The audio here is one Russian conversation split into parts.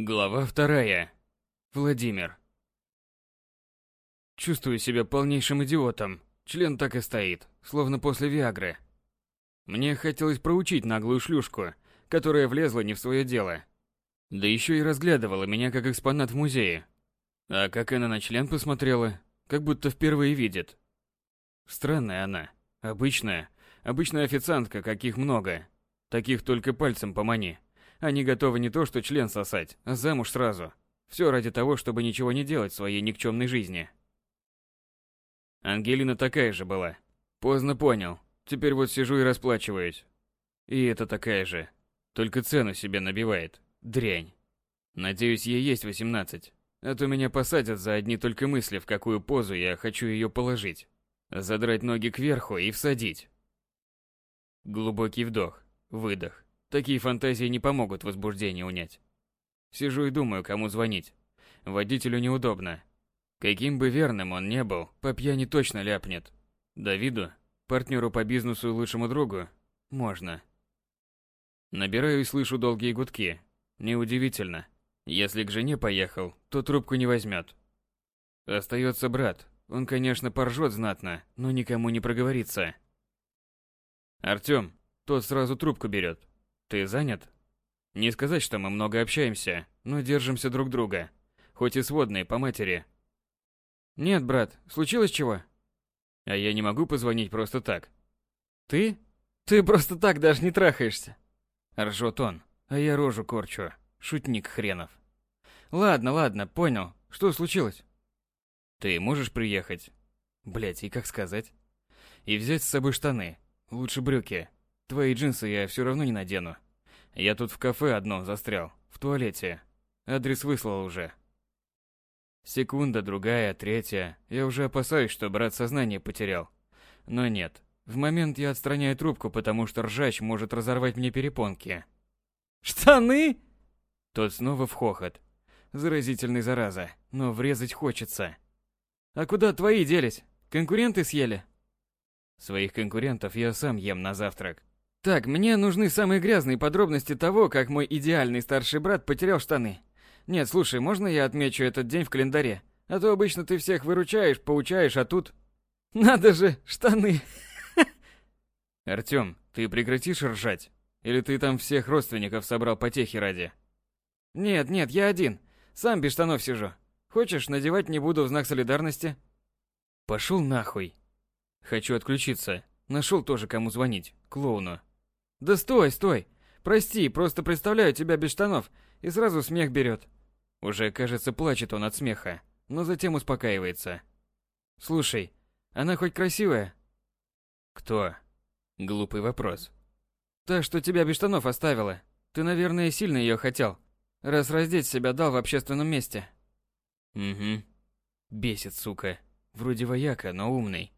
Глава вторая. Владимир. Чувствую себя полнейшим идиотом. Член так и стоит, словно после Виагры. Мне хотелось проучить наглую шлюшку, которая влезла не в свое дело. Да еще и разглядывала меня как экспонат в музее. А как она на член посмотрела, как будто впервые видит. Странная она, обычная, обычная официантка, каких много. Таких только пальцем помани. Они готовы не то что член сосать, а замуж сразу. Все ради того, чтобы ничего не делать в своей никчемной жизни. Ангелина такая же была. Поздно понял. Теперь вот сижу и расплачиваюсь. И это такая же. Только цену себе набивает. Дрянь. Надеюсь, ей есть 18. А то меня посадят за одни только мысли, в какую позу я хочу ее положить. Задрать ноги кверху и всадить. Глубокий вдох, выдох. Такие фантазии не помогут возбуждение унять. Сижу и думаю, кому звонить. Водителю неудобно. Каким бы верным он не был, по пьяни точно ляпнет. Давиду, партнеру по бизнесу и лучшему другу, можно. Набираю и слышу долгие гудки. Неудивительно. Если к жене поехал, то трубку не возьмет. Остается брат. Он, конечно, поржет знатно, но никому не проговорится. Артём, тот сразу трубку берет. Ты занят? Не сказать, что мы много общаемся, но держимся друг друга. Хоть и сводные по матери. Нет, брат, случилось чего? А я не могу позвонить просто так. Ты? Ты просто так даже не трахаешься. Ржет он, а я рожу корчу. Шутник хренов. Ладно, ладно, понял. Что случилось? Ты можешь приехать? Блять, и как сказать? И взять с собой штаны. Лучше брюки. Твои джинсы я все равно не надену. Я тут в кафе одно застрял, в туалете. Адрес выслал уже. Секунда, другая, третья. Я уже опасаюсь, что брат сознание потерял. Но нет. В момент я отстраняю трубку, потому что ржач может разорвать мне перепонки. «Штаны?» Тот снова в хохот. Заразительный зараза, но врезать хочется. «А куда твои делись? Конкуренты съели?» Своих конкурентов я сам ем на завтрак. Так, мне нужны самые грязные подробности того, как мой идеальный старший брат потерял штаны. Нет, слушай, можно я отмечу этот день в календаре? А то обычно ты всех выручаешь, поучаешь, а тут... Надо же, штаны. Артём, ты прекратишь ржать? Или ты там всех родственников собрал потехи ради? Нет, нет, я один. Сам без штанов сижу. Хочешь, надевать не буду в знак солидарности? Пошел нахуй. Хочу отключиться. Нашел тоже кому звонить. Клоуну. Да стой, стой. Прости, просто представляю тебя без штанов, и сразу смех берет. Уже, кажется, плачет он от смеха, но затем успокаивается. Слушай, она хоть красивая? Кто? Глупый вопрос. Та, что тебя без штанов оставила. Ты, наверное, сильно ее хотел, раз раздеть себя дал в общественном месте. Угу. Бесит, сука. Вроде вояка, но умный.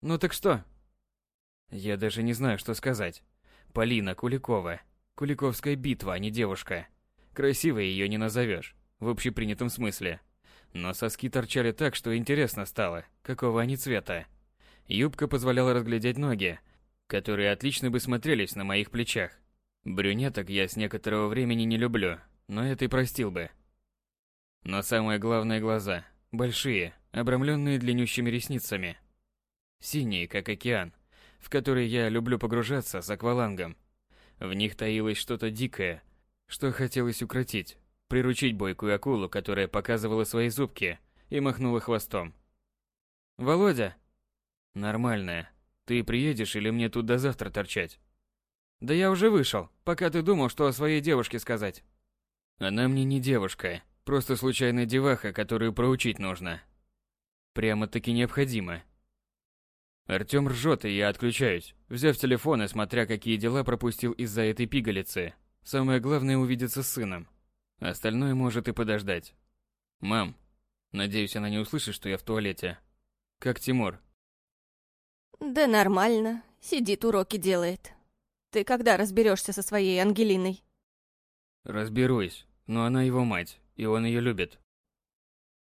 Ну так что? Я даже не знаю, что сказать. Полина Куликова. Куликовская битва, а не девушка. Красивой ее не назовешь, в общепринятом смысле. Но соски торчали так, что интересно стало, какого они цвета. Юбка позволяла разглядеть ноги, которые отлично бы смотрелись на моих плечах. Брюнеток я с некоторого времени не люблю, но это и простил бы. Но самое главное глаза. Большие, обрамленные длиннющими ресницами. Синие, как океан в которые я люблю погружаться с аквалангом. В них таилось что-то дикое, что хотелось укротить, приручить бойкую акулу, которая показывала свои зубки и махнула хвостом. «Володя!» «Нормальная. Ты приедешь или мне тут до завтра торчать?» «Да я уже вышел, пока ты думал, что о своей девушке сказать». «Она мне не девушка, просто случайная деваха, которую проучить нужно. Прямо-таки необходимо. Артём ржёт, и я отключаюсь, взяв телефон и смотря, какие дела пропустил из-за этой пигалицы. Самое главное увидеться с сыном. Остальное может и подождать. Мам, надеюсь, она не услышит, что я в туалете. Как Тимур? Да нормально. Сидит, уроки делает. Ты когда разберешься со своей Ангелиной? Разберусь, но она его мать, и он ее любит.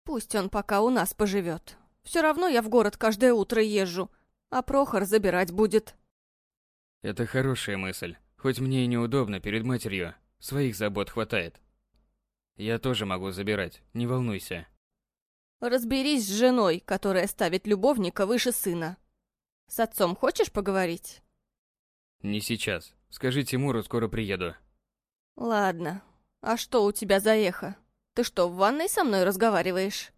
Пусть он пока у нас поживет. Все равно я в город каждое утро езжу, а Прохор забирать будет. Это хорошая мысль. Хоть мне и неудобно перед матерью, своих забот хватает. Я тоже могу забирать, не волнуйся. Разберись с женой, которая ставит любовника выше сына. С отцом хочешь поговорить? Не сейчас. Скажи Тимуру, скоро приеду. Ладно. А что у тебя за эхо? Ты что, в ванной со мной разговариваешь?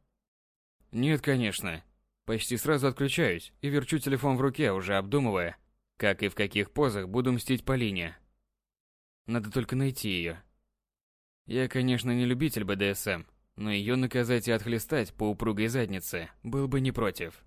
Нет, конечно. Почти сразу отключаюсь и верчу телефон в руке, уже обдумывая, как и в каких позах буду мстить Полине. Надо только найти ее. Я, конечно, не любитель БДСМ, но ее наказать и отхлестать по упругой заднице был бы не против.